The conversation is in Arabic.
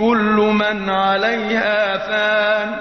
كل من عليها فان.